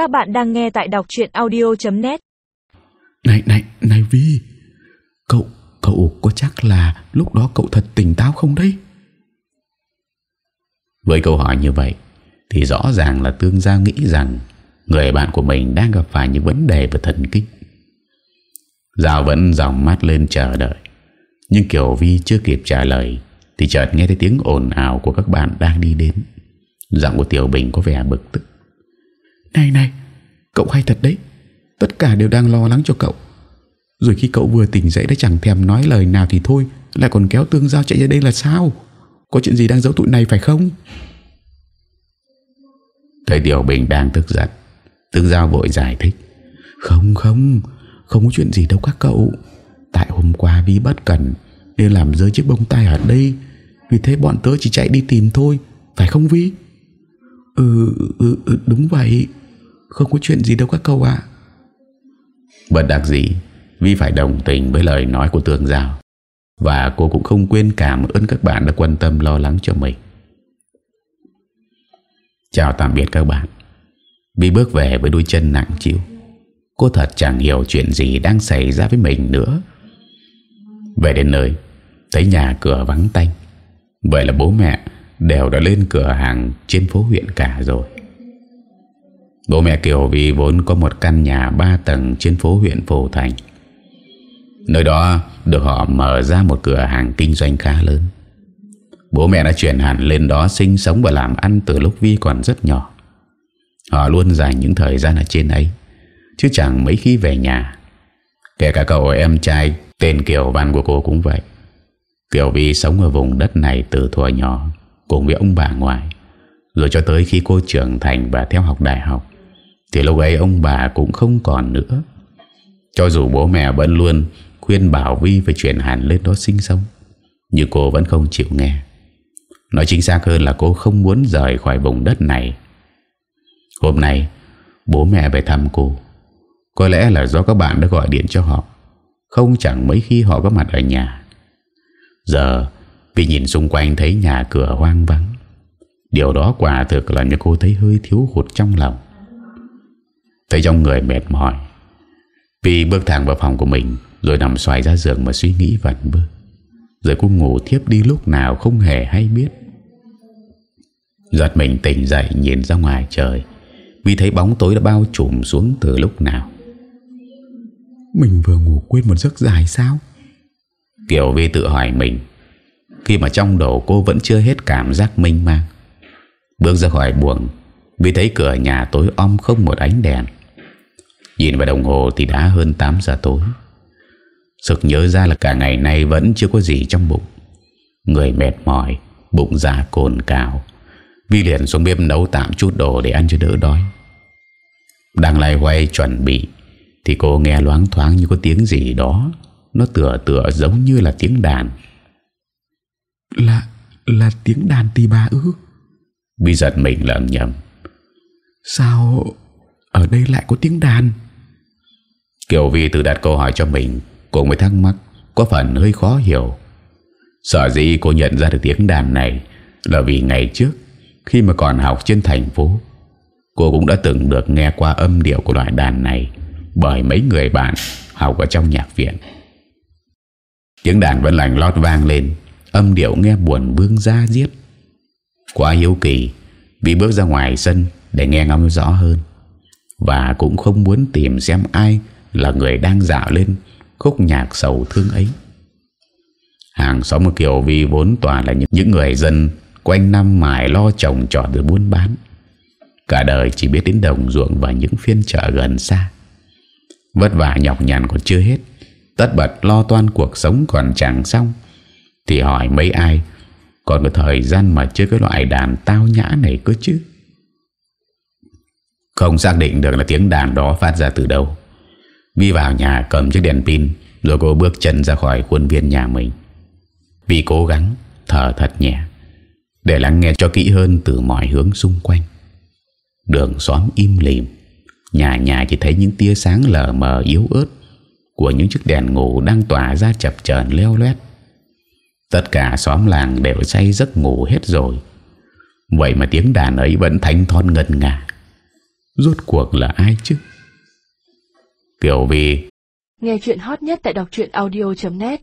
Các bạn đang nghe tại đọc chuyện audio.net Này này này Vi Cậu Cậu có chắc là lúc đó cậu thật tỉnh táo không đấy? Với câu hỏi như vậy Thì rõ ràng là Tương Giao nghĩ rằng Người bạn của mình đang gặp phải những vấn đề về thần kinh. Giao vẫn dòng mắt lên chờ đợi Nhưng Kiều Vi chưa kịp trả lời Thì chợt nghe thấy tiếng ồn ào của các bạn đang đi đến. Giọng của Tiểu Bình có vẻ bực tức Này này Cậu hay thật đấy. Tất cả đều đang lo lắng cho cậu. Rồi khi cậu vừa tỉnh dậy đã chẳng thèm nói lời nào thì thôi Lại còn kéo tương giao chạy ra đây là sao? Có chuyện gì đang giấu tụi này phải không? Thấy Tiểu Bình đang tức giận. Tương giao vội giải thích. Không không Không có chuyện gì đâu các cậu. Tại hôm qua Vi bất cẩn Nên làm rơi chiếc bông tai ở đây. Vì thế bọn tớ chỉ chạy đi tìm thôi Phải không Vi Ừ, ừ, ừ đúng vậy không có chuyện gì đâu các cậu ạ. Bật đặc dĩ, Vi phải đồng tình với lời nói của tường Giao. Và cô cũng không quên cảm ơn các bạn đã quan tâm, lo lắng cho mình. Chào tạm biệt các bạn. Vi bước về với đôi chân nặng chịu Cô thật chẳng hiểu chuyện gì đang xảy ra với mình nữa. Về đến nơi, Thấy nhà cửa vắng tanh. Vậy là bố mẹ đều đã lên cửa hàng trên phố huyện cả rồi. Bố mẹ Kiều Vi vốn có một căn nhà 3 tầng trên phố huyện Phổ Thành. Nơi đó được họ mở ra một cửa hàng kinh doanh khá lớn. Bố mẹ đã chuyển hẳn lên đó sinh sống và làm ăn từ lúc Vi còn rất nhỏ. Họ luôn dành những thời gian ở trên ấy, Chứ chẳng mấy khi về nhà. Kể cả cậu em trai Tên Kiều Văn của cô cũng vậy. Kiều Vi sống ở vùng đất này từ thuở nhỏ, Cùng với ông bà ngoại, Rồi cho tới khi cô trưởng thành và theo học đại học. Thì lúc ấy ông bà cũng không còn nữa. Cho dù bố mẹ vẫn luôn khuyên bảo Vi phải chuyển hẳn lên đó sinh sống, Nhưng cô vẫn không chịu nghe. Nói chính xác hơn là cô không muốn rời khỏi vùng đất này. Hôm nay, Bố mẹ về thăm cô. Có lẽ là do các bạn đã gọi điện cho họ, Không chẳng mấy khi họ có mặt ở nhà. Giờ Vì nhìn xung quanh thấy nhà cửa hoang vắng. Điều đó quả thực là cho cô thấy hơi thiếu hụt trong lòng. Thấy trong người mệt mỏi. Vì bước thẳng vào phòng của mình Rồi nằm xoài ra giường mà suy nghĩ vẩn vơ. Rồi cô ngủ thiếp đi lúc nào không hề hay biết. Giật mình tỉnh dậy nhìn ra ngoài trời Vì thấy bóng tối đã bao trùm xuống từ lúc nào. Mình vừa ngủ quên một giấc dài sao? Kiều Vi tự hỏi mình Khi mà trong đầu cô vẫn chưa hết cảm giác mênh mang. Bước ra khỏi buồng Vì thấy cửa nhà tối om không một ánh đèn Nhìn vào đồng hồ thì đã hơn 8 giờ tối. Sực nhớ ra là cả ngày nay vẫn chưa có gì trong bụng. Người mệt mỏi Bụng dạ cồn cào. Vi liền xuống bếp nấu tạm chút đồ để ăn cho đỡ đói. Đang lại quay chuẩn bị Thì cô nghe loáng thoáng như có tiếng gì đó. Nó tựa tựa giống như là tiếng đàn. Là là tiếng đàn tì ba ư? Vi giật mình lầm nhầm. Sao Ở đây lại có tiếng đàn Kiều Vi tự đặt câu hỏi cho mình. Cô mới thắc mắc, Có phần hơi khó hiểu. Sợ gì cô nhận ra được tiếng đàn này Là vì ngày trước, Khi mà còn học trên thành phố, Cô cũng đã từng được nghe qua âm điệu của loại đàn này Bởi mấy người bạn học ở trong nhạc viện. Tiếng đàn vẫn lành lót vang lên, Âm điệu nghe buồn vương ra giết Quá hiếu kỳ Vì bước ra ngoài sân Để nghe ngắm rõ hơn Và cũng không muốn tìm xem ai là người đang dạo lên Khúc nhạc sầu thương ấy. Hàng xóm ở Kiều Vi vốn toàn là những, những người dân Quanh năm mải lo trồng trọt rồi buôn bán. Cả đời chỉ biết đến đồng ruộng Và những phiên chợ gần xa. Vất vả nhọc nhằn còn chưa hết Tất bật lo toan cuộc sống còn chẳng xong Thì hỏi mấy ai Còn có thời gian mà chơi cái loại đàn tao nhã này cơ chứ? Không xác định được là tiếng đàn đó phát ra từ đâu. Vi vào nhà cầm chiếc đèn pin, Rồi cô bước chân ra khỏi khuôn viên nhà mình. Vi cố gắng, thở thật nhẹ, Để lắng nghe cho kỹ hơn từ mọi hướng xung quanh. Đường xóm im lìm, Nhà nhà chỉ thấy những tia sáng lờ mờ yếu ớt Của những chiếc đèn ngủ đang tỏa ra chập chờn leo loét. Tất cả xóm làng đều say giấc ngủ hết rồi. Vậy mà tiếng đàn ấy vẫn thanh thon ngân ngà Rốt cuộc là ai chứ? Tiểu Vi Nghe chuyện hot nhất tại đọc truyện audio.net